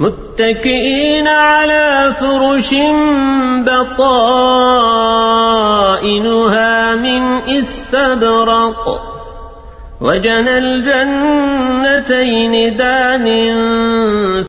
متكئين على فرش بطائنها من استبرق وجنى الجنتين دان